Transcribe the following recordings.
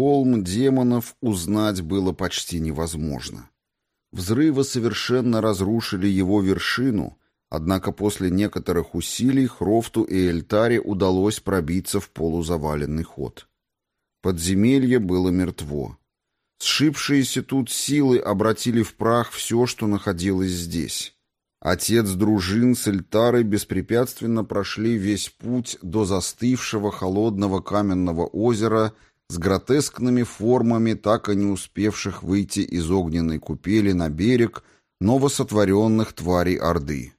Холм демонов узнать было почти невозможно. Взрывы совершенно разрушили его вершину, однако после некоторых усилий Хрофту и Эльтаре удалось пробиться в полузаваленный ход. Подземелье было мертво. Сшибшиеся тут силы обратили в прах все, что находилось здесь. Отец дружин с Эльтарой беспрепятственно прошли весь путь до застывшего холодного каменного озера с гротескными формами, так и не успевших выйти из огненной купели на берег новосотворенных тварей Орды.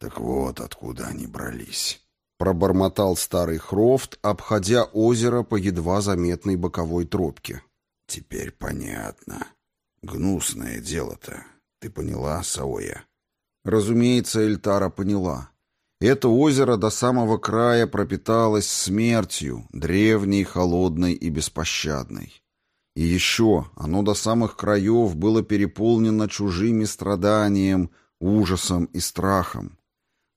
«Так вот откуда они брались», — пробормотал старый Хрофт, обходя озеро по едва заметной боковой тропке. «Теперь понятно. Гнусное дело-то. Ты поняла, Саоя?» Разумеется, Эльтара поняла. Это озеро до самого края пропиталось смертью, древней, холодной и беспощадной. И еще оно до самых краев было переполнено чужими страданием, ужасом и страхом.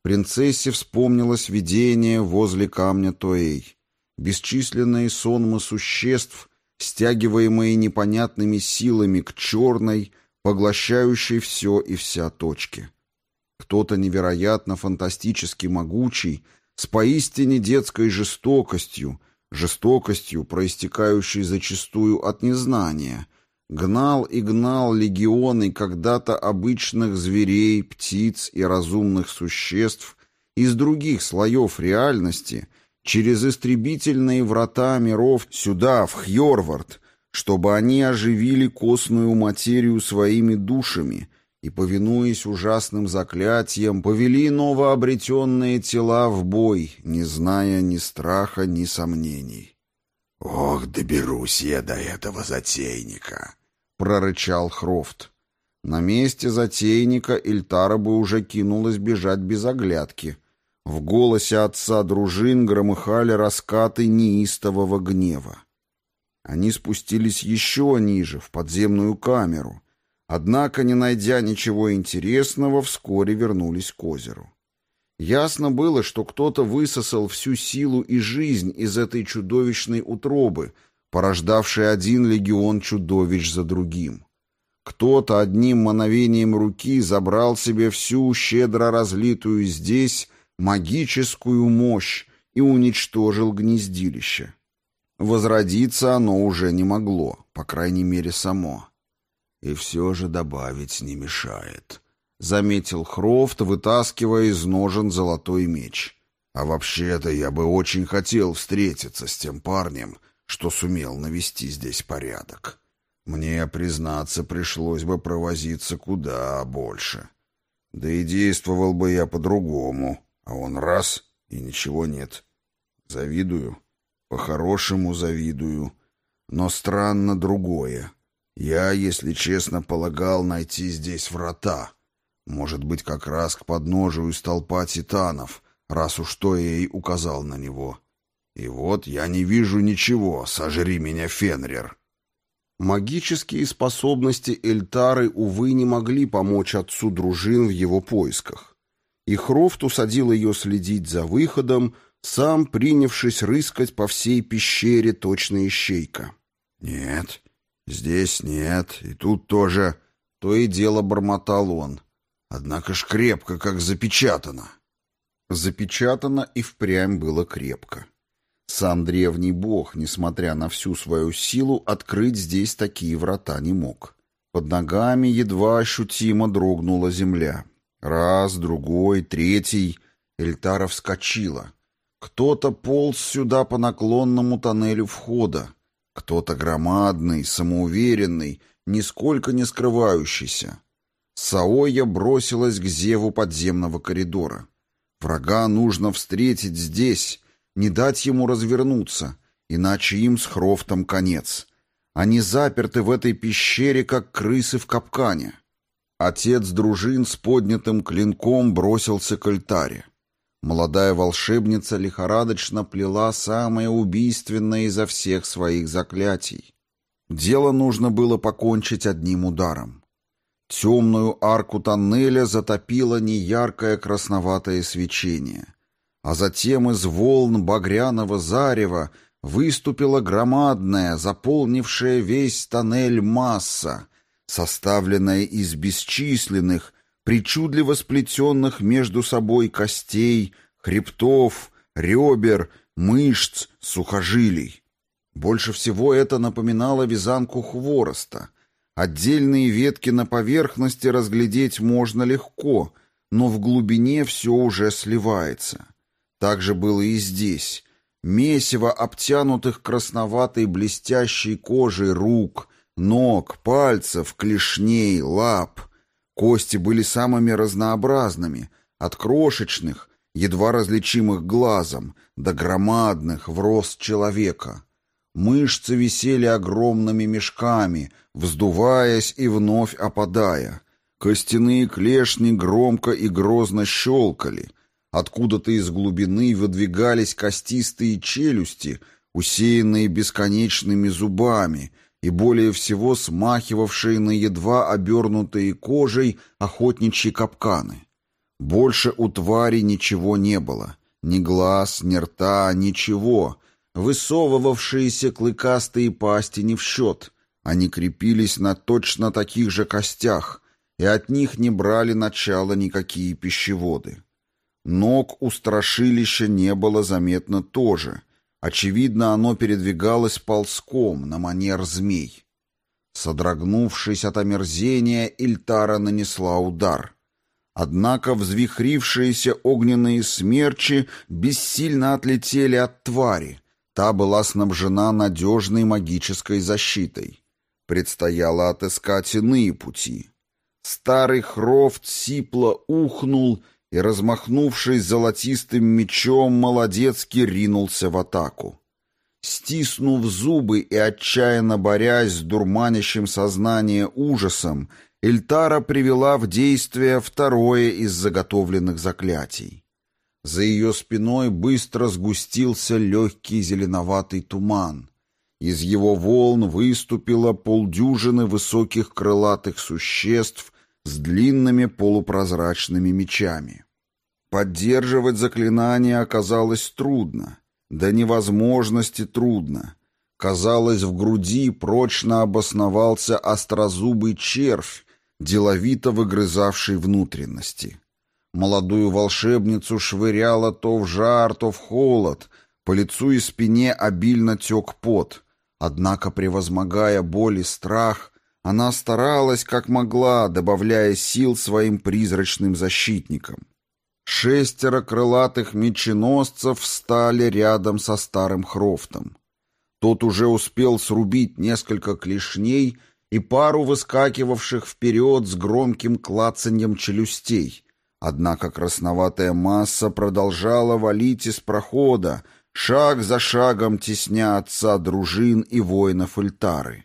Принцессе вспомнилось видение возле камня Тоэй. Бесчисленные сонмы существ, стягиваемые непонятными силами к черной, поглощающей все и вся точке. Кто-то невероятно фантастически могучий, с поистине детской жестокостью, жестокостью, проистекающей зачастую от незнания, гнал и гнал легионы когда-то обычных зверей, птиц и разумных существ из других слоев реальности через истребительные врата миров сюда, в Хьорвард, чтобы они оживили костную материю своими душами и, повинуясь ужасным заклятиям, повели новообретенные тела в бой, не зная ни страха, ни сомнений. «Ох, доберусь я до этого затейника!» — прорычал Хрофт. На месте затейника Ильтара бы уже кинулась бежать без оглядки. В голосе отца дружин громыхали раскаты неистового гнева. Они спустились еще ниже, в подземную камеру, Однако, не найдя ничего интересного, вскоре вернулись к озеру. Ясно было, что кто-то высосал всю силу и жизнь из этой чудовищной утробы, порождавшей один легион чудовищ за другим. Кто-то одним мановением руки забрал себе всю щедро разлитую здесь магическую мощь и уничтожил гнездилище. Возродиться оно уже не могло, по крайней мере, само. И все же добавить не мешает. Заметил Хрофт, вытаскивая из ножен золотой меч. А вообще-то я бы очень хотел встретиться с тем парнем, что сумел навести здесь порядок. Мне, признаться, пришлось бы провозиться куда больше. Да и действовал бы я по-другому, а он раз — и ничего нет. Завидую, по-хорошему завидую, но странно другое. Я, если честно, полагал найти здесь врата. Может быть, как раз к подножию столпа титанов, раз уж Тоэй указал на него. И вот я не вижу ничего, сожри меня, Фенрир. Магические способности Эльтары, увы, не могли помочь отцу дружин в его поисках. И Хрофт усадил ее следить за выходом, сам принявшись рыскать по всей пещере точно ищейка. «Нет, Здесь нет, и тут тоже. То и дело бормотал он. Однако ж крепко, как запечатано. Запечатано и впрямь было крепко. Сам древний бог, несмотря на всю свою силу, открыть здесь такие врата не мог. Под ногами едва ощутимо дрогнула земля. Раз, другой, третий. Эльтара вскочила. Кто-то полз сюда по наклонному тоннелю входа. Кто-то громадный, самоуверенный, нисколько не скрывающийся. Саоя бросилась к зеву подземного коридора. Врага нужно встретить здесь, не дать ему развернуться, иначе им с Хрофтом конец. Они заперты в этой пещере, как крысы в капкане. Отец дружин с поднятым клинком бросился к альтаре. Молодая волшебница лихорадочно плела самое убийственное изо всех своих заклятий. Дело нужно было покончить одним ударом. Темную арку тоннеля затопило неяркое красноватое свечение, а затем из волн багряного зарева выступила громадная, заполнившая весь тоннель масса, составленная из бесчисленных, причудливо сплетенных между собой костей, хребтов, ребер, мышц, сухожилий. Больше всего это напоминало вязанку хвороста. Отдельные ветки на поверхности разглядеть можно легко, но в глубине все уже сливается. Так же было и здесь. Месиво обтянутых красноватой блестящей кожей рук, ног, пальцев, клешней, лап. Кости были самыми разнообразными, от крошечных, едва различимых глазом, до громадных, в рост человека. Мышцы висели огромными мешками, вздуваясь и вновь опадая. Костяные клешни громко и грозно щелкали. Откуда-то из глубины выдвигались костистые челюсти, усеянные бесконечными зубами и более всего смахивавшие на едва обернутые кожей охотничьи капканы. Больше у твари ничего не было. Ни глаз, ни рта, ничего — Высовывавшиеся клыкастые пасти не в счет. Они крепились на точно таких же костях, и от них не брали начала никакие пищеводы. Ног у страшилища не было заметно тоже. Очевидно, оно передвигалось ползком на манер змей. Содрогнувшись от омерзения, Ильтара нанесла удар. Однако взвихрившиеся огненные смерчи бессильно отлетели от твари — Та была снабжена надежной магической защитой. Предстояло отыскать иные пути. Старый Хрофт сипло ухнул и, размахнувшись золотистым мечом, молодецки ринулся в атаку. Стиснув зубы и отчаянно борясь с дурманящим сознание ужасом, Эльтара привела в действие второе из заготовленных заклятий. За ее спиной быстро сгустился легкий зеленоватый туман. Из его волн выступило полдюжины высоких крылатых существ с длинными полупрозрачными мечами. Поддерживать заклинание оказалось трудно, до невозможности трудно. Казалось, в груди прочно обосновался острозубый червь, деловито выгрызавший внутренности. Молодую волшебницу швыряло то в жар, то в холод, по лицу и спине обильно тек пот. Однако, превозмогая боль и страх, она старалась, как могла, добавляя сил своим призрачным защитникам. Шестеро крылатых меченосцев встали рядом со старым Хрофтом. Тот уже успел срубить несколько клешней и пару выскакивавших вперед с громким клацаньем челюстей — Однако красноватая масса продолжала валить из прохода, шаг за шагом тесня отца дружин и воинов Эльтары.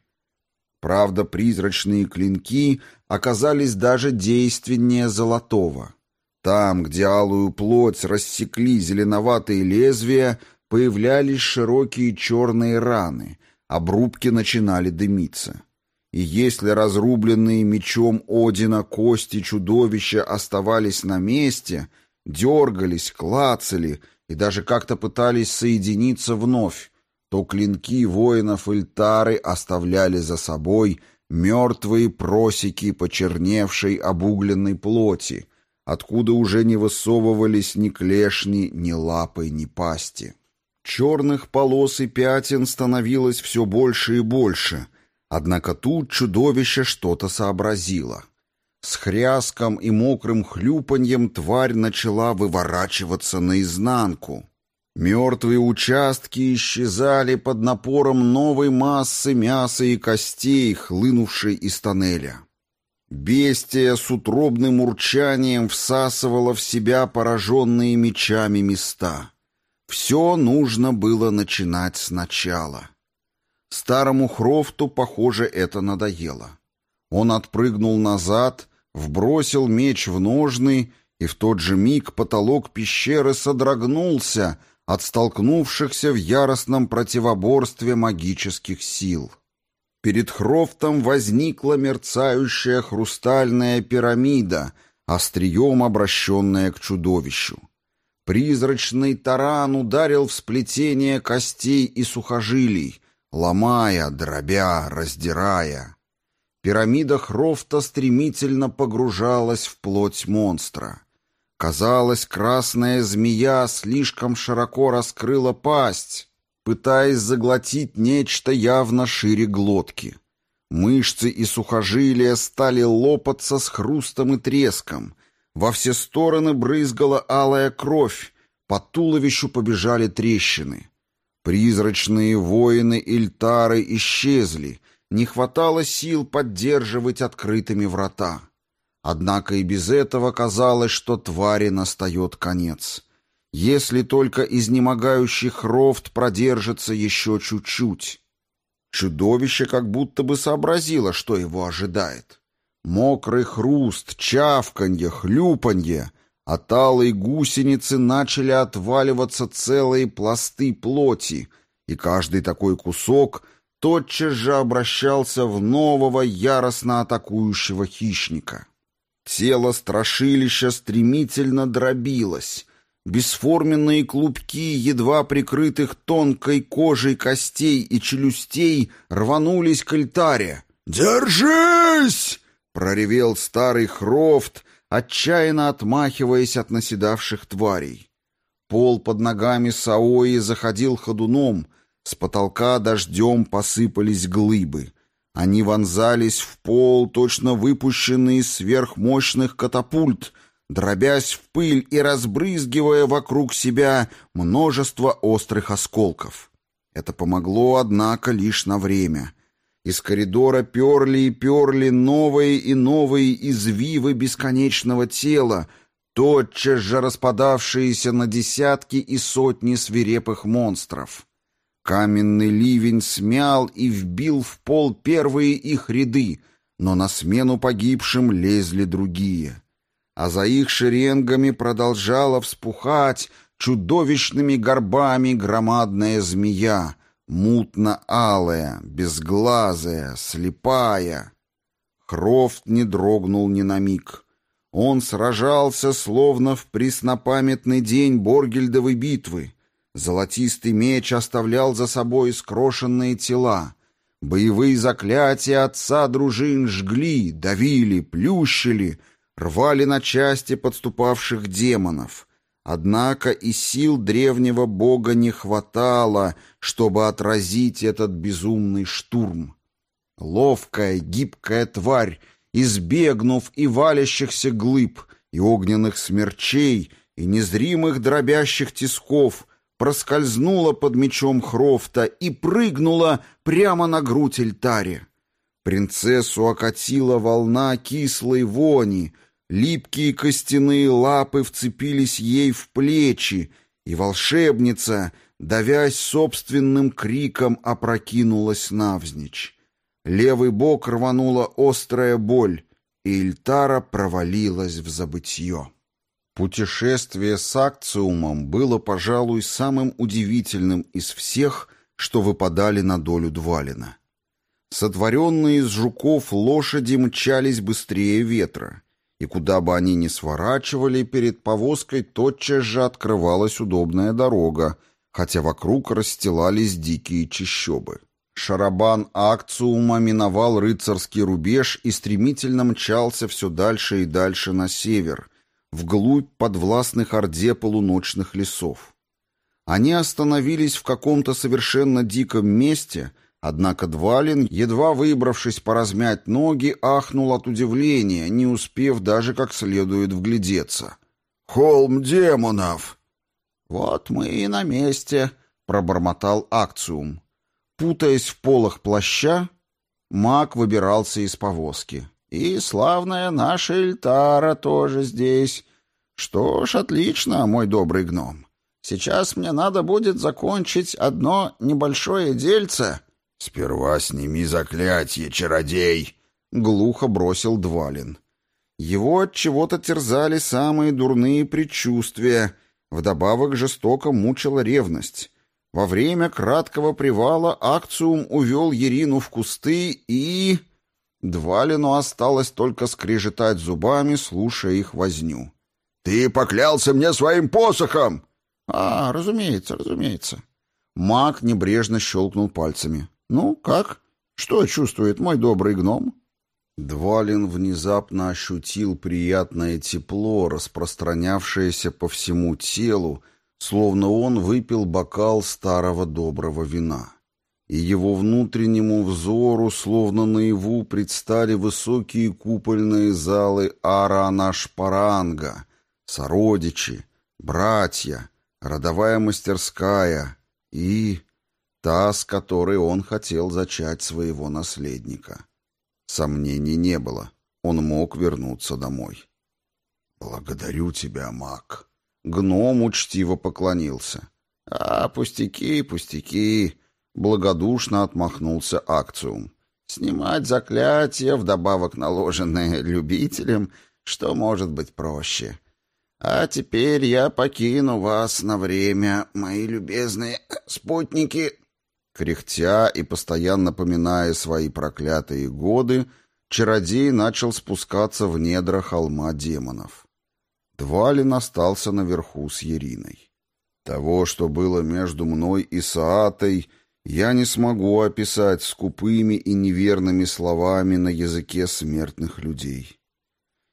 Правда, призрачные клинки оказались даже действеннее золотого. Там, где алую плоть рассекли зеленоватые лезвия, появлялись широкие черные раны, обрубки начинали дымиться. И если разрубленные мечом Одина кости чудовища оставались на месте, дергались, клацали и даже как-то пытались соединиться вновь, то клинки воинов Ильтары оставляли за собой мертвые просеки почерневшей обугленной плоти, откуда уже не высовывались ни клешни, ни лапы, ни пасти. Черных полос и пятен становилось все больше и больше — Однако тут чудовище что-то сообразило. С хряском и мокрым хлюпаньем тварь начала выворачиваться наизнанку. Мертвые участки исчезали под напором новой массы мяса и костей, хлынувшей из тоннеля. Бестия с утробным урчанием всасывала в себя пораженные мечами места. Все нужно было начинать сначала. Старому Хрофту, похоже, это надоело. Он отпрыгнул назад, вбросил меч в ножны, и в тот же миг потолок пещеры содрогнулся от столкнувшихся в яростном противоборстве магических сил. Перед Хрофтом возникла мерцающая хрустальная пирамида, острием обращенная к чудовищу. Призрачный таран ударил в сплетение костей и сухожилий, ломая, дробя, раздирая. Пирамида Хрофта стремительно погружалась в плоть монстра. Казалось, красная змея слишком широко раскрыла пасть, пытаясь заглотить нечто явно шире глотки. Мышцы и сухожилия стали лопаться с хрустом и треском. Во все стороны брызгала алая кровь, по туловищу побежали трещины. Призрачные воины Ильтары исчезли, не хватало сил поддерживать открытыми врата. Однако и без этого казалось, что твари настает конец. Если только изнемогающий Хрофт продержится еще чуть-чуть. Чудовище как будто бы сообразило, что его ожидает. Мокрый хруст, чавканье, хлюпанье. От алой гусеницы начали отваливаться целые пласты плоти, и каждый такой кусок тотчас же обращался в нового яростно атакующего хищника. Тело страшилища стремительно дробилось. Бесформенные клубки, едва прикрытых тонкой кожей костей и челюстей, рванулись к альтаре. «Держись!» — проревел старый Хрофт, отчаянно отмахиваясь от наседавших тварей. Пол под ногами Саои заходил ходуном, с потолка дождем посыпались глыбы. Они вонзались в пол, точно выпущенные из сверхмощных катапульт, дробясь в пыль и разбрызгивая вокруг себя множество острых осколков. Это помогло, однако, лишь на время. Из коридора перли и перли новые и новые извивы бесконечного тела, тотчас же распадавшиеся на десятки и сотни свирепых монстров. Каменный ливень смял и вбил в пол первые их ряды, но на смену погибшим лезли другие. А за их шеренгами продолжала вспухать чудовищными горбами громадная змея, мутно-алая, безглазая, слепая. Хрофт не дрогнул ни на миг. Он сражался, словно в преснопамятный день Боргельдовой битвы, Золотистый меч оставлял за собой скрошенные тела. Боевые заклятия отца дружин жгли, давили, плющили, рвали на части подступавших демонов. Однако и сил древнего бога не хватало, чтобы отразить этот безумный штурм. Ловкая, гибкая тварь, избегнув и валящихся глыб, и огненных смерчей, и незримых дробящих тисков, проскользнула под мечом Хрофта и прыгнула прямо на грудь Эльтаре. Принцессу окатила волна кислой вони, липкие костяные лапы вцепились ей в плечи, и волшебница, давясь собственным криком, опрокинулась навзничь. Левый бок рванула острая боль, и Ильтара провалилась в забытье. Путешествие с акциумом было, пожалуй, самым удивительным из всех, что выпадали на долю Двалина. Сотворенные из жуков лошади мчались быстрее ветра, и куда бы они ни сворачивали, перед повозкой тотчас же открывалась удобная дорога, хотя вокруг расстилались дикие чащобы. Шарабан акциума миновал рыцарский рубеж и стремительно мчался все дальше и дальше на север, вглубь подвластных Орде полуночных лесов. Они остановились в каком-то совершенно диком месте, однако Двалин, едва выбравшись поразмять ноги, ахнул от удивления, не успев даже как следует вглядеться. «Холм демонов!» «Вот мы и на месте», — пробормотал Акциум. Путаясь в полах плаща, маг выбирался из повозки. И славная наша Эльтара тоже здесь. Что ж, отлично, мой добрый гном. Сейчас мне надо будет закончить одно небольшое дельце. Сперва сними заклятие, чародей, глухо бросил Двалин. Его от чего-то терзали самые дурные предчувствия, вдобавок жестоко мучила ревность. Во время краткого привала Акциум увел Ерину в кусты и... Двалину осталось только скрежетать зубами, слушая их возню. Ты поклялся мне своим посохом!» «А, разумеется, разумеется». Маг небрежно щелкнул пальцами. «Ну, как? Что чувствует мой добрый гном?» Двалин внезапно ощутил приятное тепло, распространявшееся по всему телу, словно он выпил бокал старого доброго вина. И его внутреннему взору, словно наяву, предстали высокие купольные залы Ара-Нашпаранга, сородичи, братья, родовая мастерская и та, с которой он хотел зачать своего наследника. Сомнений не было. Он мог вернуться домой. «Благодарю тебя, маг». Гном учтиво поклонился. «А, пустяки, пустяки!» Благодушно отмахнулся Акциум. «Снимать заклятие, вдобавок наложенное любителем, что может быть проще? А теперь я покину вас на время, мои любезные спутники». Кряхтя и постоянно поминая свои проклятые годы, чародей начал спускаться в недра холма демонов. Двалин остался наверху с Ериной. Того, что было между мной и Саатой, я не смогу описать скупыми и неверными словами на языке смертных людей.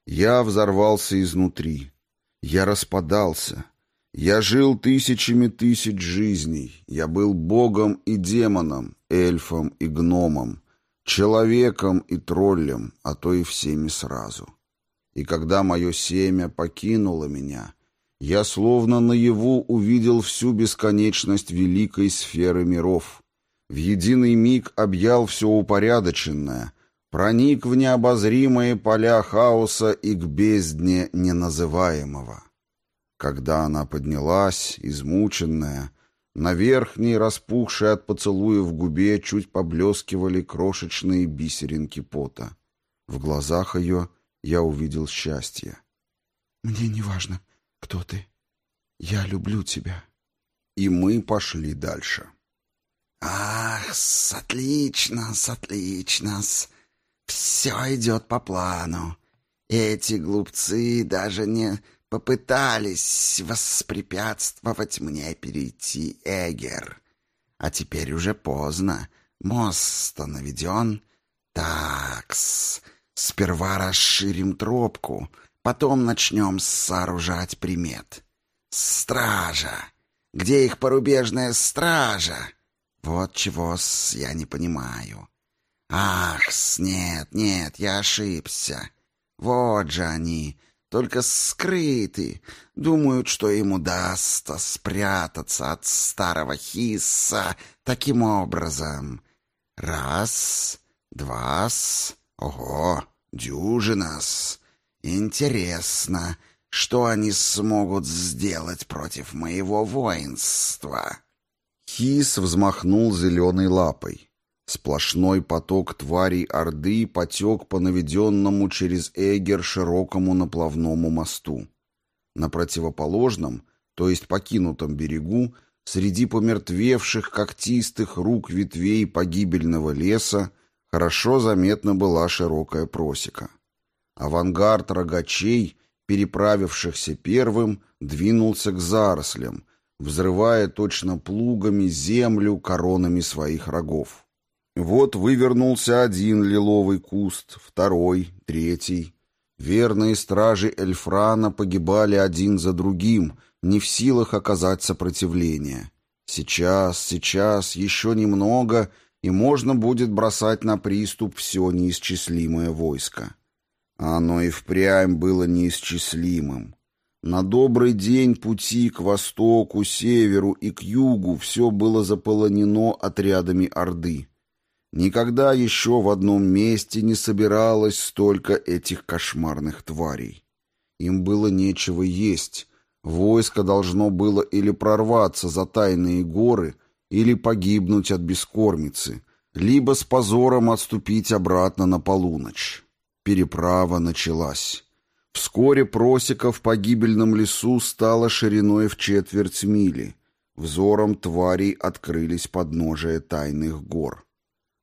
Я взорвался изнутри. Я распадался. Я жил тысячами тысяч жизней. Я был богом и демоном, эльфом и гномом, человеком и троллем, а то и всеми сразу. И когда мое семя покинуло меня, я словно наяву увидел всю бесконечность великой сферы миров. В единый миг объял все упорядоченное, проник в необозримые поля хаоса и к бездне неназываемого. Когда она поднялась, измученная, на верхней, распухшей от поцелуя в губе, чуть поблескивали крошечные бисеринки пота. В глазах ее я увидел счастье. «Мне не важно, кто ты. Я люблю тебя». И мы пошли дальше. «Ах, отлично, отлично. Все идет по плану. Эти глупцы даже не попытались воспрепятствовать мне перейти Эгер. А теперь уже поздно. Мост-то наведен. Такс. Сперва расширим тропку, потом начнем сооружать примет. Стража. Где их порубежная стража? Вот чего я не понимаю. Ах, нет, нет, я ошибся. Вот же они, только скрыты, думают, что им удастся спрятаться от старого хисса таким образом. Раз, два, ого, дюжинас. Интересно, что они смогут сделать против моего воинства?» Хис взмахнул зеленой лапой. Сплошной поток тварей Орды потек по наведенному через Эгер широкому наплавному мосту. На противоположном, то есть покинутом берегу, среди помертвевших когтистых рук ветвей погибельного леса, хорошо заметна была широкая просека. Авангард рогачей, переправившихся первым, двинулся к зарослям, взрывая точно плугами землю коронами своих рогов. Вот вывернулся один лиловый куст, второй, третий. Верные стражи Эльфрана погибали один за другим, не в силах оказать сопротивление. Сейчас, сейчас, еще немного, и можно будет бросать на приступ все неисчислимое войско. Оно и впрямь было неисчислимым. На добрый день пути к востоку, северу и к югу все было заполонено отрядами Орды. Никогда еще в одном месте не собиралось столько этих кошмарных тварей. Им было нечего есть. Войско должно было или прорваться за тайные горы, или погибнуть от бескормицы, либо с позором отступить обратно на полуночь. Переправа началась. Вскоре просека в погибельном лесу стала шириной в четверть мили. Взором тварей открылись подножия тайных гор.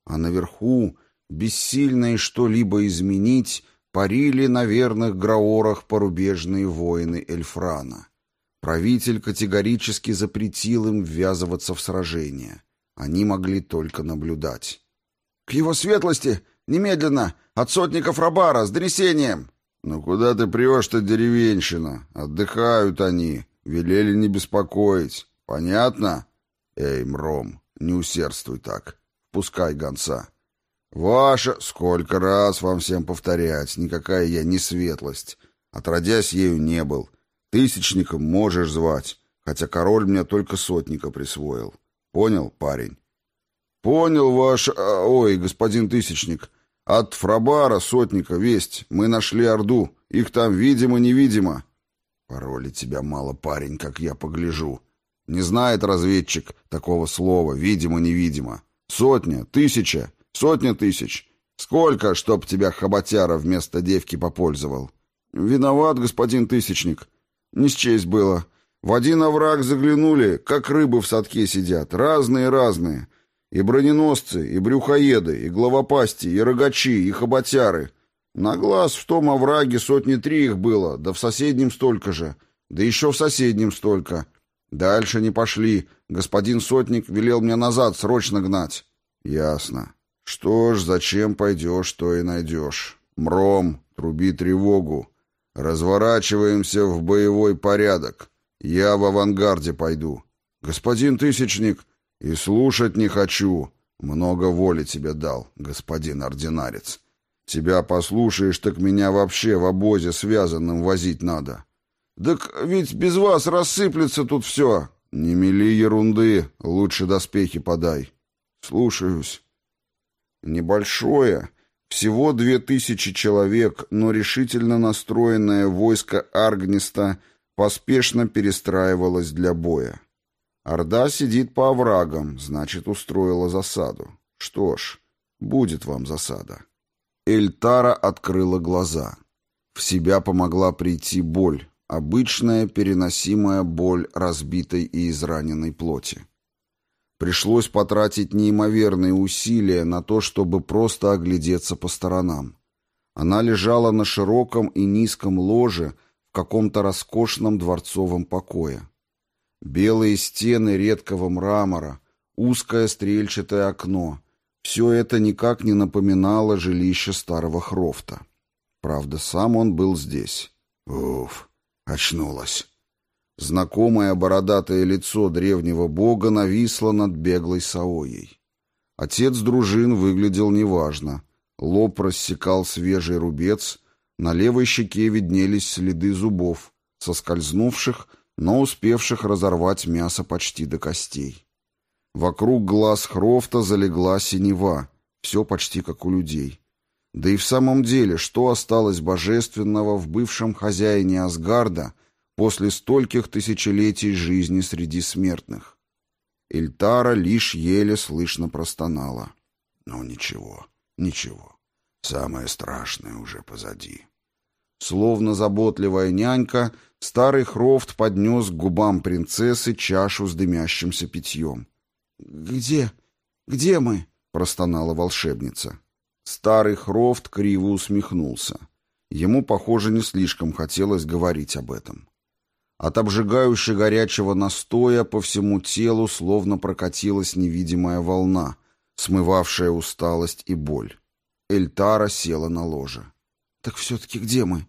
А наверху, бессильные что-либо изменить, парили на верных граорах порубежные воины Эльфрана. Правитель категорически запретил им ввязываться в сражения. Они могли только наблюдать. «К его светлости! Немедленно! От сотников Рабара! С донесением!» «Ну куда ты прешь-то, деревенщина? Отдыхают они. Велели не беспокоить. Понятно? Эй, Мром, не усердствуй так. Пускай гонца. Ваша... Сколько раз вам всем повторять, никакая я не светлость. Отродясь ею не был. Тысячником можешь звать, хотя король мне только сотника присвоил. Понял, парень? Понял ваш... А, ой, господин Тысячник. От Фрабара, сотника, весть. Мы нашли Орду. Их там видимо-невидимо. Пароли тебя мало, парень, как я погляжу. Не знает разведчик такого слова, видимо-невидимо. Сотня, тысяча, сотня тысяч. Сколько, чтоб тебя хоботяра вместо девки попользовал? Виноват, господин Тысячник. Не счесть было. В один овраг заглянули, как рыбы в садке сидят. Разные-разные. И броненосцы, и брюхоеды, и главопасти, и рогачи, и хоботяры. На глаз в том овраге сотни три их было, да в соседнем столько же, да еще в соседнем столько. Дальше не пошли. Господин сотник велел мне назад срочно гнать. Ясно. Что ж, зачем пойдешь, то и найдешь. Мром, труби тревогу. Разворачиваемся в боевой порядок. Я в авангарде пойду. Господин Тысячник, и слушать не хочу. Много воли тебе дал, господин ординарец. Тебя послушаешь, так меня вообще в обозе связанным возить надо. Так ведь без вас рассыплется тут все. Не мели ерунды, лучше доспехи подай. Слушаюсь. Небольшое, всего две тысячи человек, но решительно настроенное войско Аргниста поспешно перестраивалось для боя. Орда сидит по оврагам, значит, устроила засаду. Что ж, будет вам засада. Эльтара открыла глаза. В себя помогла прийти боль, обычная переносимая боль разбитой и израненной плоти. Пришлось потратить неимоверные усилия на то, чтобы просто оглядеться по сторонам. Она лежала на широком и низком ложе в каком-то роскошном дворцовом покое. Белые стены редкого мрамора, узкое стрельчатое окно — все это никак не напоминало жилище старого Хрофта. Правда, сам он был здесь. Уф, очнулась. Знакомое бородатое лицо древнего бога нависло над беглой Саоей. Отец дружин выглядел неважно. Лоб рассекал свежий рубец, на левой щеке виднелись следы зубов, соскользнувших но успевших разорвать мясо почти до костей. Вокруг глаз Хрофта залегла синева, все почти как у людей. Да и в самом деле, что осталось божественного в бывшем хозяине Асгарда после стольких тысячелетий жизни среди смертных? Эльтара лишь еле слышно простонала. «Ну ничего, ничего, самое страшное уже позади». Словно заботливая нянька, старый Хрофт поднес к губам принцессы чашу с дымящимся питьем. «Где? Где мы?» — простонала волшебница. Старый Хрофт криво усмехнулся. Ему, похоже, не слишком хотелось говорить об этом. От обжигающе горячего настоя по всему телу словно прокатилась невидимая волна, смывавшая усталость и боль. Эльтара села на ложе. «Так все-таки где мы?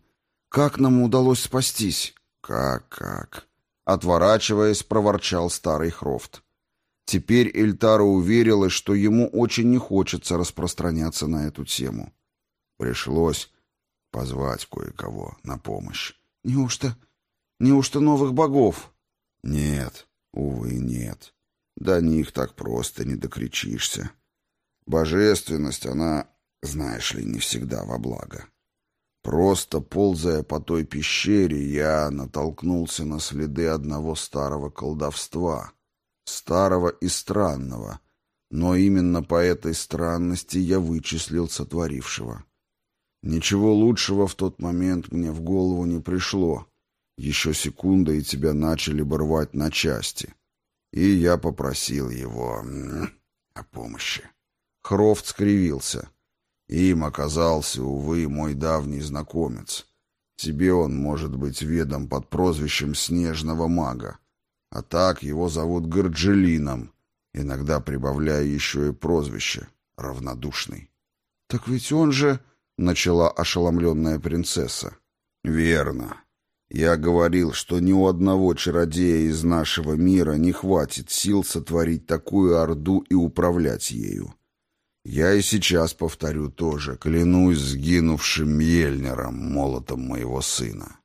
Как нам удалось спастись?» «Как, как?» Отворачиваясь, проворчал старый Хрофт. Теперь Эльтара уверилась, что ему очень не хочется распространяться на эту тему. Пришлось позвать кое-кого на помощь. «Неужто... неужто новых богов?» «Нет, увы, нет. До них так просто не докричишься. Божественность, она, знаешь ли, не всегда во благо. Просто ползая по той пещере, я натолкнулся на следы одного старого колдовства. Старого и странного. Но именно по этой странности я вычислил сотворившего. Ничего лучшего в тот момент мне в голову не пришло. Еще секунда, и тебя начали бы рвать на части. И я попросил его о помощи. Хрофт скривился. Им оказался, увы, мой давний знакомец. Тебе он может быть ведом под прозвищем Снежного мага. А так его зовут Горджелином, иногда прибавляя еще и прозвище — Равнодушный. «Так ведь он же...» — начала ошеломленная принцесса. «Верно. Я говорил, что ни у одного чародея из нашего мира не хватит сил сотворить такую орду и управлять ею. Я и сейчас повторю тоже, клянусь сгинувшим Мьельнером, молотом моего сына.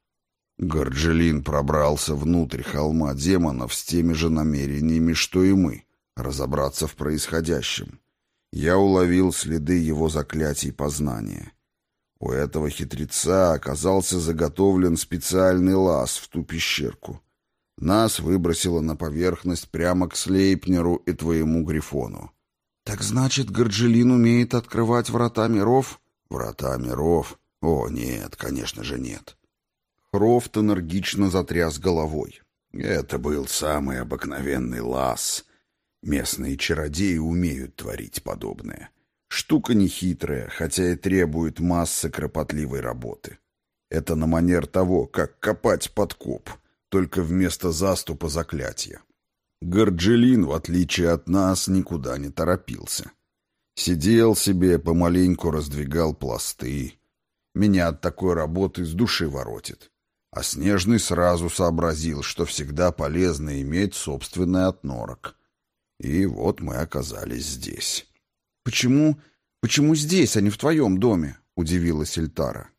Горджелин пробрался внутрь холма демонов с теми же намерениями, что и мы, разобраться в происходящем. Я уловил следы его заклятий познания. У этого хитреца оказался заготовлен специальный лаз в ту пещерку. Нас выбросило на поверхность прямо к Слейпнеру и твоему Грифону. «Так значит, Горджелин умеет открывать врата миров?» «Врата миров? О, нет, конечно же нет». Хрофт энергично затряс головой. «Это был самый обыкновенный лаз. Местные чародеи умеют творить подобное. Штука нехитрая, хотя и требует массы кропотливой работы. Это на манер того, как копать подкоп, только вместо заступа заклятия. Горджелин, в отличие от нас, никуда не торопился. Сидел себе, помаленьку раздвигал пласты. Меня от такой работы с души воротит. А Снежный сразу сообразил, что всегда полезно иметь собственный отнорок. И вот мы оказались здесь. «Почему... почему здесь, а не в твоем доме?» — удивилась Эльтара.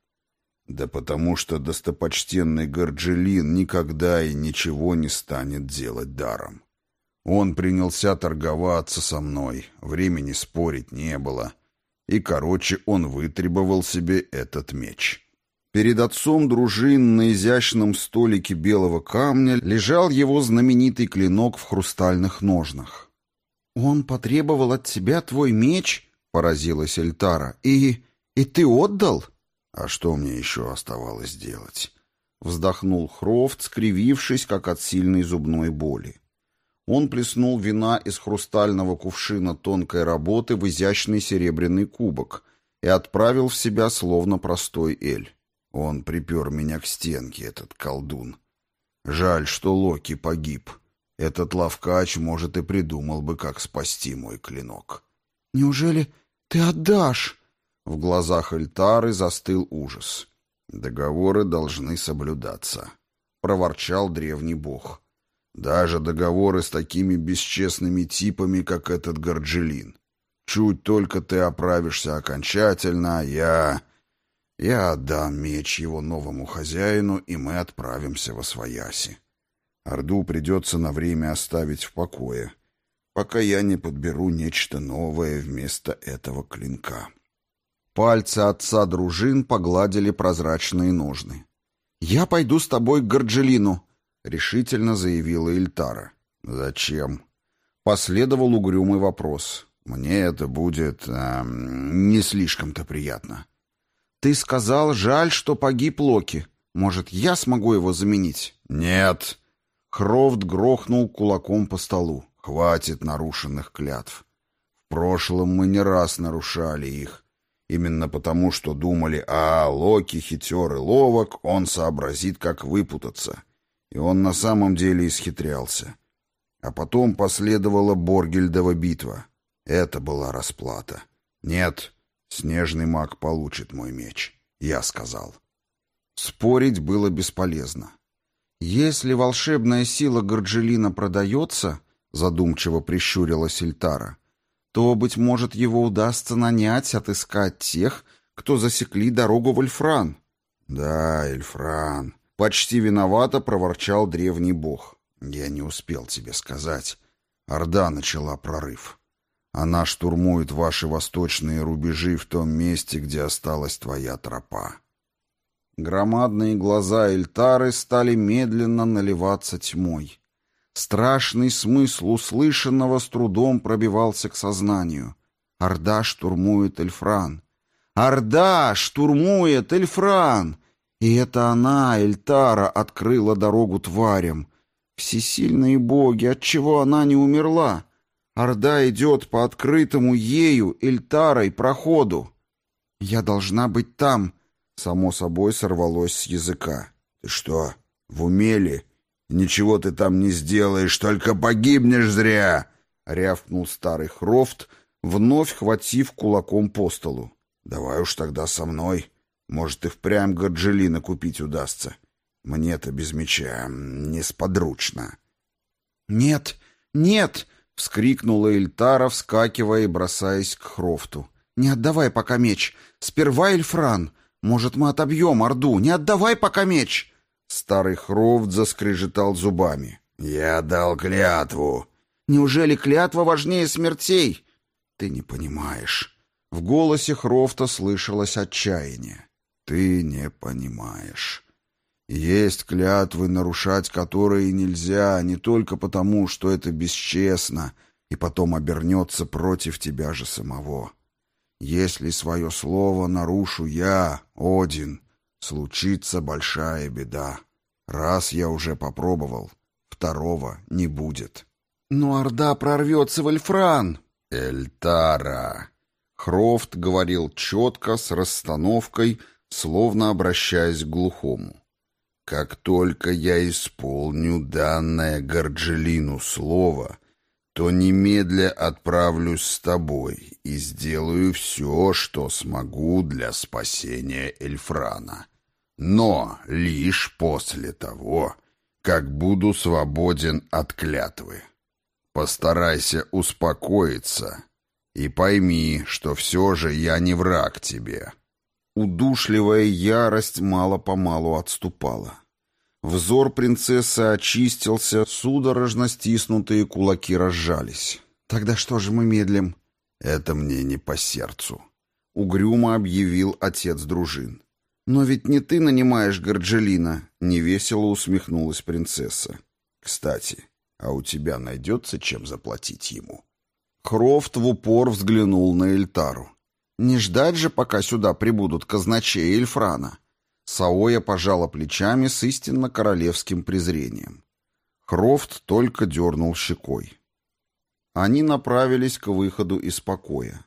«Да потому что достопочтенный Горджелин никогда и ничего не станет делать даром. Он принялся торговаться со мной, времени спорить не было. И, короче, он вытребовал себе этот меч. Перед отцом дружин на изящном столике белого камня лежал его знаменитый клинок в хрустальных ножнах. «Он потребовал от тебя твой меч?» — поразилась Эльтара. «И... и ты отдал?» «А что мне еще оставалось делать?» Вздохнул Хрофт, скривившись, как от сильной зубной боли. Он плеснул вина из хрустального кувшина тонкой работы в изящный серебряный кубок и отправил в себя словно простой эль. Он припер меня к стенке, этот колдун. Жаль, что Локи погиб. Этот лавкач, может, и придумал бы, как спасти мой клинок. «Неужели ты отдашь?» В глазах Эльтары застыл ужас. «Договоры должны соблюдаться», — проворчал древний бог. Даже договоры с такими бесчестными типами, как этот Горджелин. Чуть только ты оправишься окончательно, я... Я отдам меч его новому хозяину, и мы отправимся во свояси. Орду придется на время оставить в покое, пока я не подберу нечто новое вместо этого клинка. Пальцы отца дружин погладили прозрачные ножны. «Я пойду с тобой к Горджелину», — решительно заявила Ильтара. «Зачем?» Последовал угрюмый вопрос. «Мне это будет э, не слишком-то приятно». «Ты сказал, жаль, что погиб Локи. Может, я смогу его заменить?» «Нет». Хрофт грохнул кулаком по столу. «Хватит нарушенных клятв. В прошлом мы не раз нарушали их. Именно потому, что думали, а Локи хитер и ловок, он сообразит, как выпутаться». И он на самом деле исхитрялся. А потом последовала Боргельдова битва. Это была расплата. Нет, снежный маг получит мой меч. Я сказал. Спорить было бесполезно. Если волшебная сила Горджелина продается, задумчиво прищурила Сильтара, то, быть может, его удастся нанять, отыскать тех, кто засекли дорогу в Эльфран. Да, Эльфран, Почти виновато проворчал древний бог. Я не успел тебе сказать. Орда начала прорыв. Она штурмует ваши восточные рубежи в том месте, где осталась твоя тропа. Громадные глаза Эльтары стали медленно наливаться тьмой. Страшный смысл услышанного с трудом пробивался к сознанию. Орда штурмует Эльфран. Орда штурмует Эльфран! И это она, Эльтара, открыла дорогу тварям. Всесильные боги, отчего она не умерла? Орда идет по открытому ею, Эльтарой, проходу. «Я должна быть там», — само собой сорвалось с языка. «Ты что, в умели? Ничего ты там не сделаешь, только погибнешь зря!» — рявкнул старый Хрофт, вновь хватив кулаком по столу. «Давай уж тогда со мной. Может, и впрямь Горджелина купить удастся. Мне-то без меча несподручно». «Нет, нет!» — вскрикнула Эльтара, вскакивая и бросаясь к Хрофту. «Не отдавай пока меч. Сперва Эльфран. Может, мы отобьем Орду. Не отдавай пока меч!» Старый Хрофт заскрежетал зубами. «Я дал клятву». «Неужели клятва важнее смертей?» «Ты не понимаешь». В голосе Хрофта слышалось отчаяние. «Ты не понимаешь». Есть клятвы, нарушать которые нельзя не только потому, что это бесчестно и потом обернется против тебя же самого. Если свое слово нарушу я, Один, случится большая беда. Раз я уже попробовал, второго не будет. Но Орда прорвется в Эльфран. Эльтара. Хрофт говорил четко, с расстановкой, словно обращаясь к глухому. Как только я исполню данное Горджелину слово, то немедля отправлюсь с тобой и сделаю все, что смогу для спасения Эльфрана. Но лишь после того, как буду свободен от клятвы. Постарайся успокоиться и пойми, что все же я не враг тебе. Удушливая ярость мало-помалу отступала. Взор принцессы очистился, судорожно стиснутые кулаки разжались. «Тогда что же мы медлим?» «Это мне не по сердцу», — угрюмо объявил отец дружин. «Но ведь не ты нанимаешь Горджелина», — невесело усмехнулась принцесса. «Кстати, а у тебя найдется чем заплатить ему?» Хрофт в упор взглянул на Эльтару. «Не ждать же, пока сюда прибудут казначей Эльфрана. Саоя пожала плечами с истинно королевским презрением. Хрофт только дернул щекой. Они направились к выходу из покоя.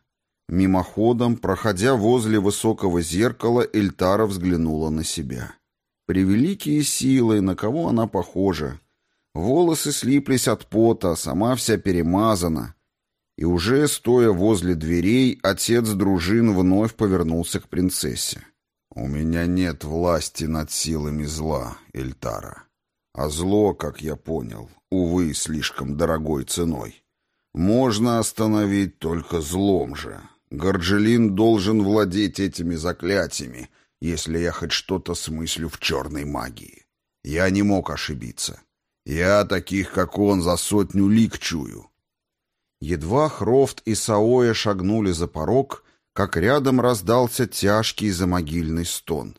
Мимоходом, проходя возле высокого зеркала, Эльтара взглянула на себя. Превеликие силы, на кого она похожа. Волосы слиплись от пота, сама вся перемазана. И уже, стоя возле дверей, отец дружин вновь повернулся к принцессе. «У меня нет власти над силами зла, Эльтара. А зло, как я понял, увы, слишком дорогой ценой. Можно остановить только злом же. Горджелин должен владеть этими заклятиями, если я хоть что-то смыслю в черной магии. Я не мог ошибиться. Я таких, как он, за сотню лик чую». Едва Хрофт и Саоя шагнули за порог, как рядом раздался тяжкий замогильный стон.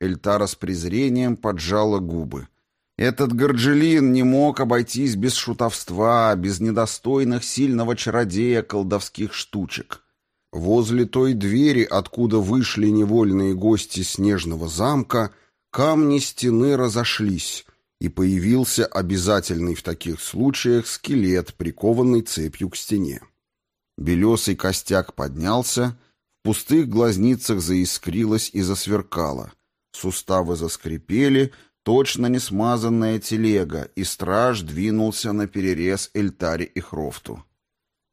Эльтара с презрением поджала губы. Этот Горджелин не мог обойтись без шутовства, без недостойных сильного чародея колдовских штучек. Возле той двери, откуда вышли невольные гости снежного замка, камни стены разошлись, и появился обязательный в таких случаях скелет, прикованный цепью к стене. Белесый костяк поднялся, в пустых глазницах заискрилось и засверкало. Суставы заскрипели, точно не смазанная телега, и страж двинулся на перерез Эльтаре и Хрофту.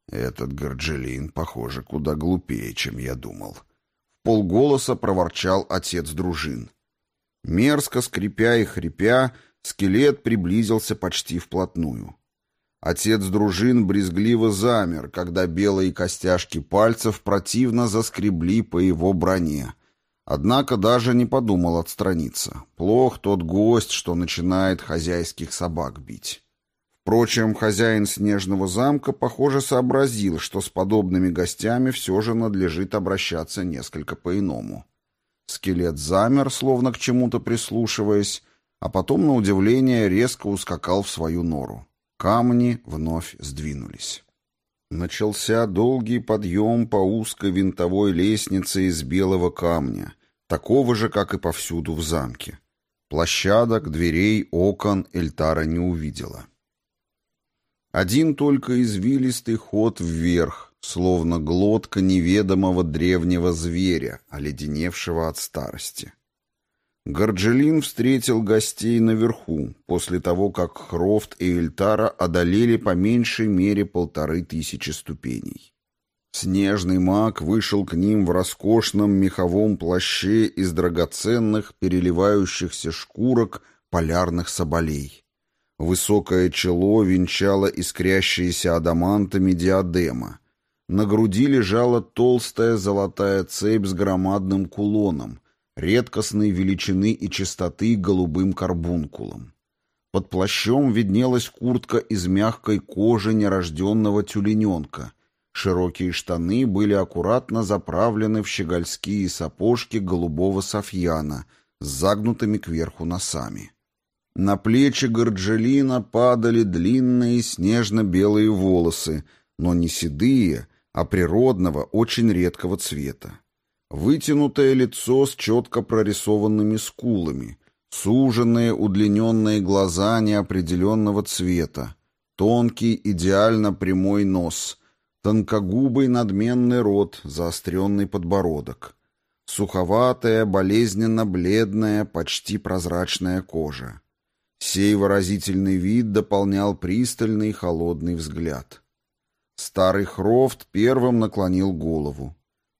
Этот Горджелин, похоже, куда глупее, чем я думал. В полголоса проворчал отец дружин. Мерзко скрипя и хрипя, скелет приблизился почти вплотную. Отец дружин брезгливо замер, когда белые костяшки пальцев противно заскребли по его броне. Однако даже не подумал отстраниться. Плох тот гость, что начинает хозяйских собак бить. Впрочем, хозяин снежного замка, похоже, сообразил, что с подобными гостями все же надлежит обращаться несколько по-иному. Скелет замер, словно к чему-то прислушиваясь, а потом, на удивление, резко ускакал в свою нору. Камни вновь сдвинулись. Начался долгий подъем по узкой винтовой лестнице из белого камня, такого же, как и повсюду в замке. Площадок, дверей, окон Эльтара не увидела. Один только извилистый ход вверх, словно глотка неведомого древнего зверя, оледеневшего от старости. Горджелин встретил гостей наверху, после того, как Хрофт и Эльтара одолели по меньшей мере полторы тысячи ступеней. Снежный маг вышел к ним в роскошном меховом плаще из драгоценных переливающихся шкурок полярных соболей. Высокое чело венчало искрящиеся адамантами диадема. На груди лежала толстая золотая цепь с громадным кулоном, редкостной величины и чистоты голубым карбункулом. Под плащом виднелась куртка из мягкой кожи нерожденного тюлененка. Широкие штаны были аккуратно заправлены в щегольские сапожки голубого софьяна с загнутыми кверху носами. На плечи Горджелина падали длинные снежно-белые волосы, но не седые, а природного, очень редкого цвета. Вытянутое лицо с четко прорисованными скулами, суженные удлиненные глаза неопределенного цвета, тонкий идеально прямой нос, тонкогубый надменный рот, заостренный подбородок, суховатая, болезненно-бледная, почти прозрачная кожа. Сей выразительный вид дополнял пристальный холодный взгляд. Старый Хрофт первым наклонил голову.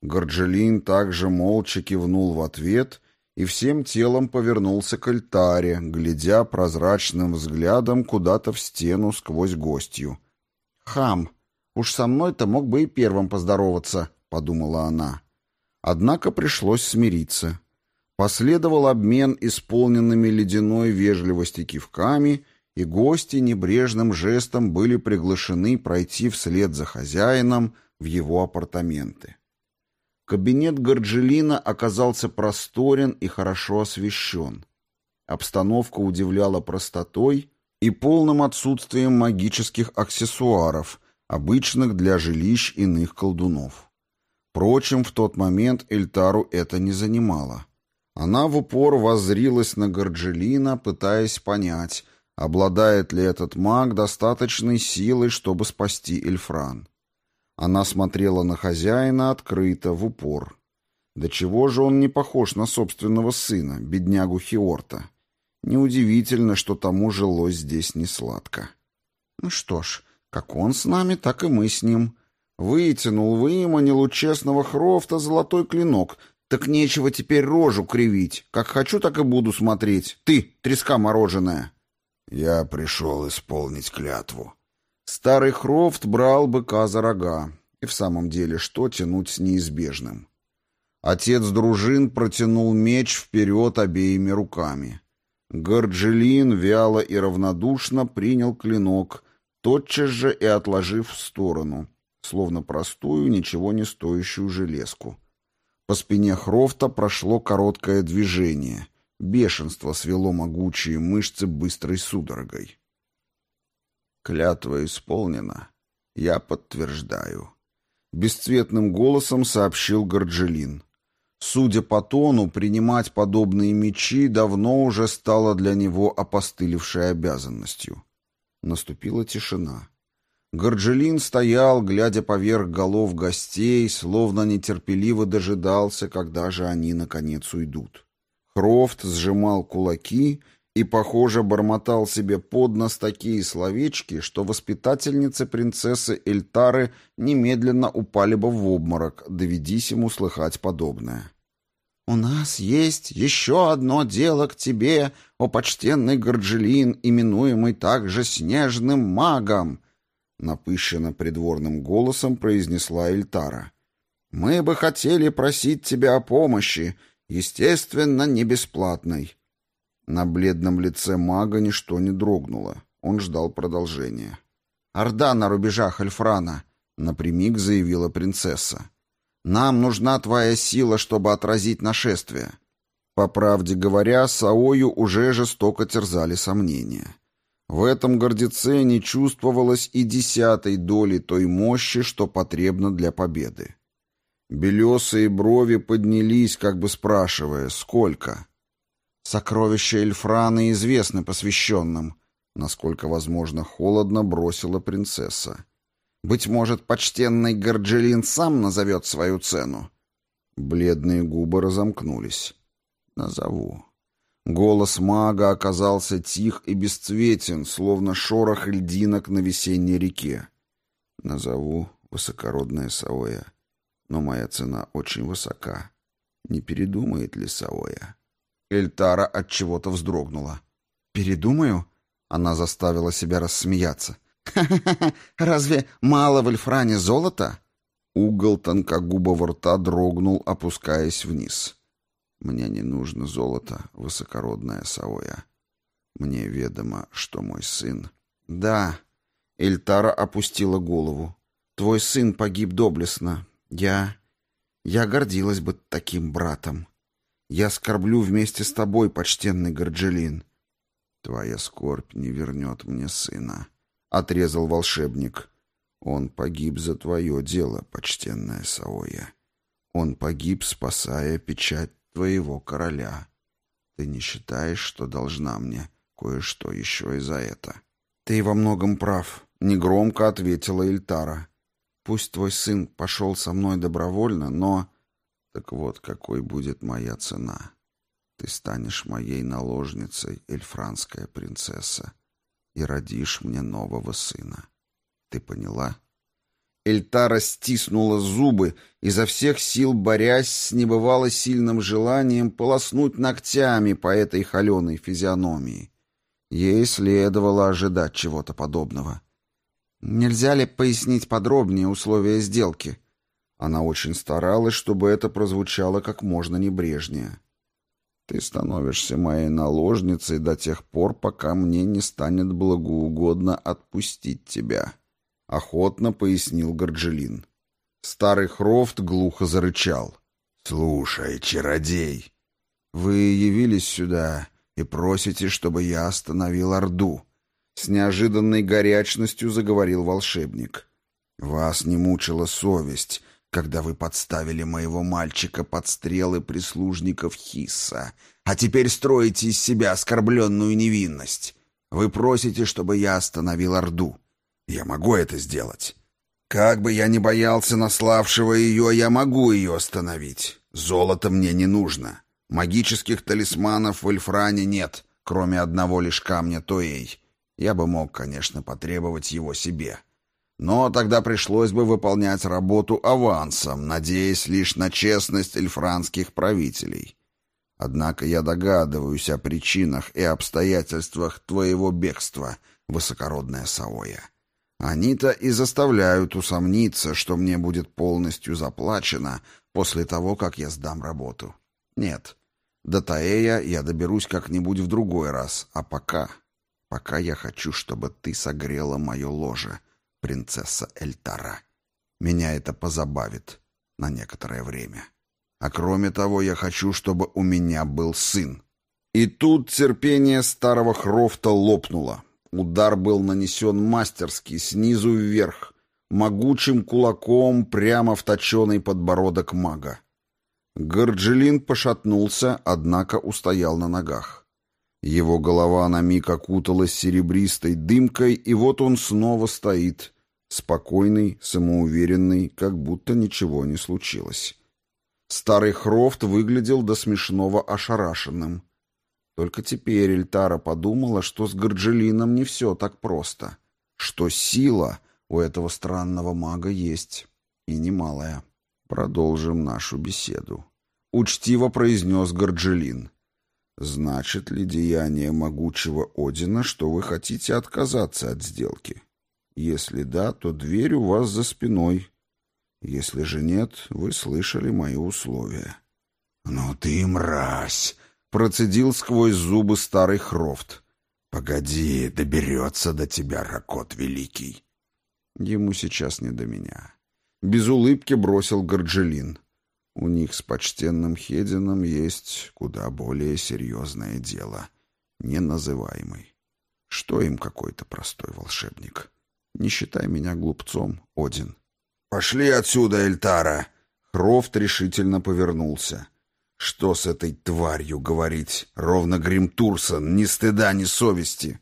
Горджелин также молча кивнул в ответ и всем телом повернулся к альтаре, глядя прозрачным взглядом куда-то в стену сквозь гостью. «Хам, уж со мной-то мог бы и первым поздороваться», — подумала она. Однако пришлось смириться. Последовал обмен исполненными ледяной вежливости кивками, и гости небрежным жестом были приглашены пройти вслед за хозяином в его апартаменты. Кабинет Горджелина оказался просторен и хорошо освещен. Обстановка удивляла простотой и полным отсутствием магических аксессуаров, обычных для жилищ иных колдунов. Впрочем, в тот момент Эльтару это не занимало. Она в упор воззрилась на Горджелина, пытаясь понять, обладает ли этот маг достаточной силой, чтобы спасти Эльфран. Она смотрела на хозяина открыто, в упор. Да чего же он не похож на собственного сына, беднягу Хиорта? Неудивительно, что тому жилось здесь несладко. Ну что ж, как он с нами, так и мы с ним. Вытянул, выманил у честного Хрофта золотой клинок, так нечего теперь рожу кривить. Как хочу, так и буду смотреть. Ты, треска мороженая. Я пришел исполнить клятву. Старый Хрофт брал быка за рога. И в самом деле, что тянуть с неизбежным? Отец дружин протянул меч вперед обеими руками. Горджелин вяло и равнодушно принял клинок, тотчас же и отложив в сторону, словно простую, ничего не стоящую железку. По спине Хрофта прошло короткое движение. Бешенство свело могучие мышцы быстрой судорогой. «Клятва исполнена. Я подтверждаю», — бесцветным голосом сообщил Горджелин. Судя по тону, принимать подобные мечи давно уже стало для него опостылевшей обязанностью. Наступила тишина. Горджелин стоял, глядя поверх голов гостей, словно нетерпеливо дожидался, когда же они, наконец, уйдут. Хрофт сжимал кулаки и, похоже, бормотал себе под нос такие словечки, что воспитательницы принцессы Эльтары немедленно упали бы в обморок, доведись ему слыхать подобное. «У нас есть еще одно дело к тебе, о почтенный Горджелин, именуемый также снежным магом!» Напыщенно придворным голосом произнесла Эльтара. «Мы бы хотели просить тебя о помощи, естественно, не бесплатной». На бледном лице мага ничто не дрогнуло. Он ждал продолжения. «Орда на рубежах Эльфрана», — напрямик заявила принцесса. «Нам нужна твоя сила, чтобы отразить нашествие». По правде говоря, Саою уже жестоко терзали сомнения. В этом гордеце не чувствовалось и десятой доли той мощи, что потребно для победы. Белесые брови поднялись, как бы спрашивая, сколько. Сокровища Эльфрана известны посвященным, насколько возможно холодно бросила принцесса. Быть может, почтенный Горджелин сам назовет свою цену?» Бледные губы разомкнулись. «Назову». Голос мага оказался тих и бесцветен, словно шорох льдинок на весенней реке. Назову высокородная Саоя, но моя цена очень высока. Не передумает ли Саоя? Эльтара от чего-то вздрогнула. «Передумаю?» Она заставила себя рассмеяться. «Ха-ха-ха! Разве мало в Эльфране золота?» Угол тонкогубого рта дрогнул, опускаясь вниз. «Мне не нужно золото, высокородная Саоя. Мне ведомо, что мой сын...» «Да». Эльтара опустила голову. «Твой сын погиб доблестно. Я... Я гордилась бы таким братом. Я скорблю вместе с тобой, почтенный Горджелин. Твоя скорбь не вернет мне сына, — отрезал волшебник. Он погиб за твое дело, почтенная Саоя. Он погиб, спасая печать твоего короля. Ты не считаешь, что должна мне кое-что еще и за это? Ты во многом прав, — негромко ответила Ильтара. Пусть твой сын пошел со мной добровольно, но... Так вот, какой будет моя цена. Ты станешь моей наложницей, эльфранская принцесса, и родишь мне нового сына. Ты поняла? Эльтара стиснула зубы, изо всех сил борясь с небывало сильным желанием полоснуть ногтями по этой холеной физиономии. Ей следовало ожидать чего-то подобного. Нельзя ли пояснить подробнее условия сделки? Она очень старалась, чтобы это прозвучало как можно небрежнее. «Ты становишься моей наложницей до тех пор, пока мне не станет благоугодно отпустить тебя», — охотно пояснил Горджелин. Старый Хрофт глухо зарычал. «Слушай, чародей, вы явились сюда и просите, чтобы я остановил Орду», — с неожиданной горячностью заговорил волшебник. «Вас не мучила совесть» когда вы подставили моего мальчика под стрелы прислужников Хисса, а теперь строите из себя оскорбленную невинность. Вы просите, чтобы я остановил Орду. Я могу это сделать. Как бы я ни боялся наславшего ее, я могу ее остановить. Золото мне не нужно. Магических талисманов в Эльфране нет, кроме одного лишь камня Тоэй. Я бы мог, конечно, потребовать его себе. Но тогда пришлось бы выполнять работу авансом, надеясь лишь на честность эльфранских правителей. Однако я догадываюсь о причинах и обстоятельствах твоего бегства, высокородная Саоя. Они-то и заставляют усомниться, что мне будет полностью заплачено после того, как я сдам работу. Нет, до Таэя я доберусь как-нибудь в другой раз, а пока... Пока я хочу, чтобы ты согрела мое ложе, принцесса Эльтара. Меня это позабавит на некоторое время. А кроме того, я хочу, чтобы у меня был сын. И тут терпение старого Хрофта лопнуло. Удар был нанесен мастерски, снизу вверх, могучим кулаком прямо в точеный подбородок мага. Горджелин пошатнулся, однако устоял на ногах. Его голова на миг окуталась серебристой дымкой, и вот он снова стоит, Спокойный, самоуверенный, как будто ничего не случилось. Старый Хрофт выглядел до смешного ошарашенным. Только теперь Эльтара подумала, что с Горджелином не все так просто, что сила у этого странного мага есть, и немалая. Продолжим нашу беседу. Учтиво произнес Горджелин. Значит ли деяние могучего Одина, что вы хотите отказаться от сделки? Если да, то дверь у вас за спиной. Если же нет, вы слышали мои условия. «Ну ты мразь!» — процедил сквозь зубы старый Хрофт. «Погоди, доберется до тебя Ракот Великий». Ему сейчас не до меня. Без улыбки бросил Горджелин. У них с почтенным Хедином есть куда более серьезное дело, неназываемый. Что им какой-то простой волшебник?» Не считай меня глупцом, Один. «Пошли отсюда, Эльтара!» Хрофт решительно повернулся. «Что с этой тварью говорить? Ровно Гримтурсон, ни стыда, ни совести!»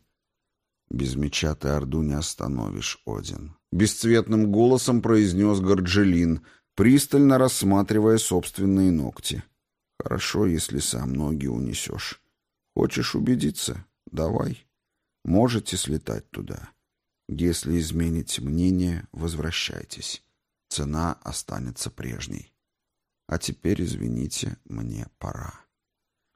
Без меча ты Орду не остановишь, Один. Бесцветным голосом произнес Горджелин, пристально рассматривая собственные ногти. Хорошо, если сам ноги унесешь. Хочешь убедиться? Давай. Можете слетать туда. Если измените мнение, возвращайтесь. Цена останется прежней. А теперь, извините, мне пора.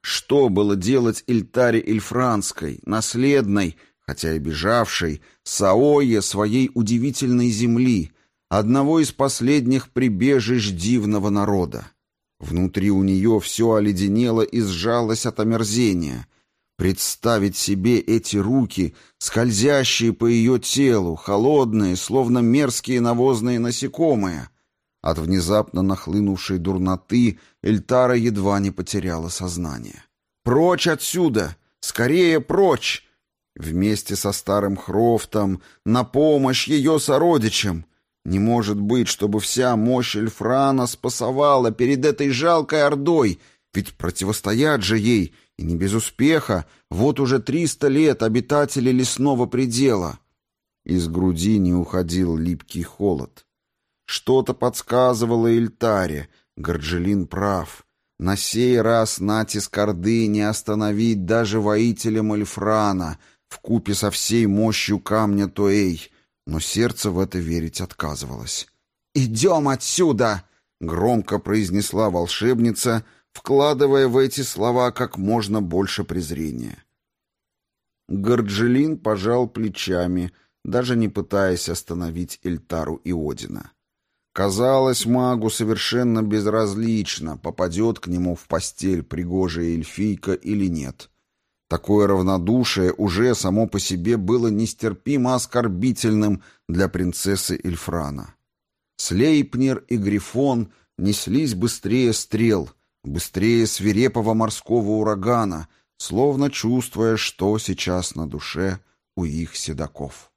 Что было делать Ильтаре Ильфранской, наследной, хотя и бежавшей, Саое своей удивительной земли, одного из последних прибежищ дивного народа? Внутри у нее все оледенело и сжалось от омерзения. Представить себе эти руки, скользящие по ее телу, холодные, словно мерзкие навозные насекомые. От внезапно нахлынувшей дурноты Эльтара едва не потеряла сознание. «Прочь отсюда! Скорее прочь!» Вместе со старым Хрофтом, на помощь ее сородичам. Не может быть, чтобы вся мощь Эльфрана спасовала перед этой жалкой ордой, ведь противостоят же ей, и не без успеха, вот уже триста лет обитатели лесного предела. Из груди не уходил липкий холод. Что-то подсказывало Эльтаре, Горджелин прав. На сей раз натиск Орды не остановить даже воителям Эльфрана, вкупе со всей мощью камня Туэй — но сердце в это верить отказывалось. «Идем отсюда!» — громко произнесла волшебница, вкладывая в эти слова как можно больше презрения. Горджелин пожал плечами, даже не пытаясь остановить Эльтару и Одина. Казалось, магу совершенно безразлично, попадет к нему в постель пригожая эльфийка или нет. Такое равнодушие уже само по себе было нестерпимо оскорбительным для принцессы Эльфрана. Слейпнер и Грифон неслись быстрее стрел, быстрее свирепого морского урагана, словно чувствуя, что сейчас на душе у их седаков.